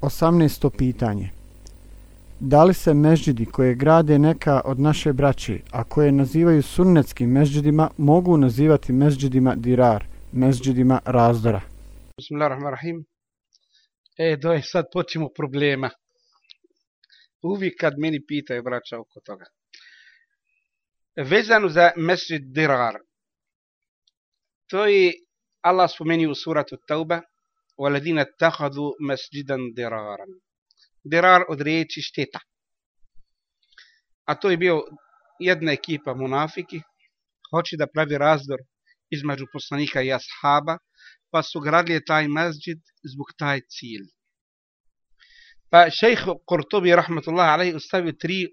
18. pitanje. Da li se mežđidi koje grade neka od naše braće, a koje nazivaju sunnetskim mežđidima, mogu nazivati mežđidima dirar, mežđidima razdora? Bismillahirrahmanirrahim. E, doj, sad počemo problema. Uvijek kad meni pitaju braća oko toga. Vezano za mežđid dirar. To je Allah spomeni u suratu Tauba, وَلَدِينَ اتَّخَذُوا مَسْجِدًا دِرَارًا Dirar od riječi šteta. A to je bio jedna ekipa munafiki, hoće da pravi razdor između poslanika i ashaba, pa su gradili taj masjid zbog taj cilj. Pa šejh Qurtubi, rahmatullahi alaihi, ustavio tri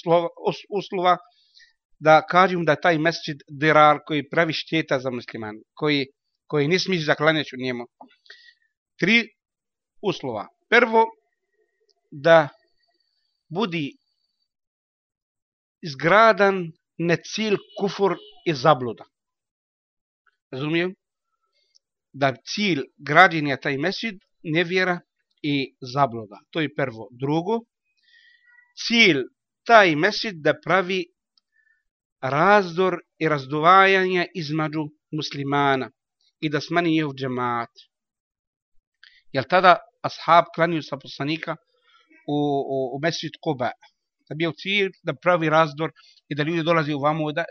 slova, uslova da kažem da taj masjid dirar koji pravi šteta za musliman, koji, koji ne smiješ zaklanjati u njemu, tri uslova. Prvo, da budi izgradan ne cilj kufur i zabluda. Razumijem? Da cilj građenja taj mesid nevjera i zabluda. To je prvo. Drugo, cilj taj mesid da pravi razdor i razdovajanje između muslimana i da smani njihov džemat. Jel tada ashab klanio sa poslanika u, u, u mesjid Kuba? Da bio cilj da pravi razdor i da ljudi dolazi u vamu. Da,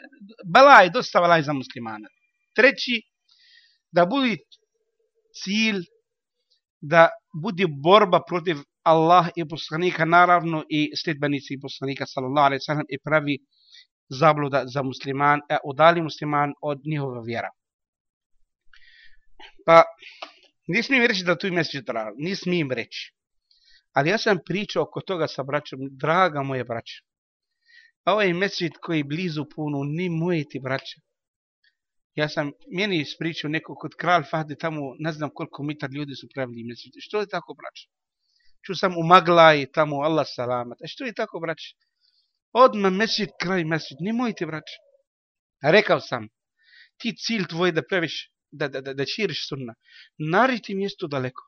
balaj, dosta balaj za muslimana. Treći, da budi cilj da bude borba protiv Allah i poslanika, naravno i sljedbenici i poslanika, sallallahu alaihi sallam, i pravi zabluda za musliman, e, udali musliman od njihova vjera. Pa, Ne smijem reći da tu ima sestara, ne smijem reći. Ali ja sam pričao oko toga sa braćom, draga moje braće. Ovaj mesjid koji je blizu puno, ni moje ti braće. Ja sam, meni ispričao neko kod kralj Fahde tamo, ne znam koliko mitar ljudi su pravili mesjid. Što je tako, braće? Ču sam u Maglaj, tamo, Allah salamat. A što je tako, braće? Odmah mesjid, kraj mesjid, ni moje ti braće. Rekao sam, ti cilj tvoj da praviš da, da, da, da širiš sunna. Nariti mjesto daleko.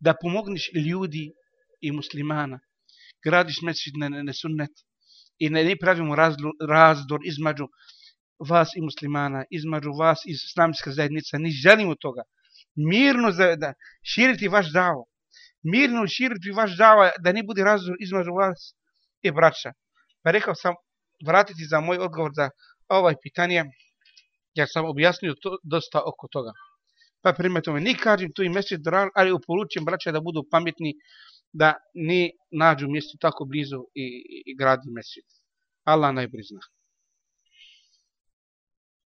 Da pomogneš ljudi i muslimana. Gradiš mesečit na, na, sunnet. I ne, ne pravimo razlu, razdor između vas i muslimana, između vas i islamska zajednica. Ni želimo toga. Mirno za, da širiti vaš davo. Mirno širiti vaš davo da ne bude razdor između vas i braća. Pa rekao sam vratiti za moj odgovor za ovaj pitanje ja sam objasnio to dosta oko toga. Pa primjer tome, ni kažem tu i mjesec dran, ali uporučujem braća da budu pametni, da ne nađu mjesto tako blizu i, i, i gradi mjesec. Allah najbolji zna.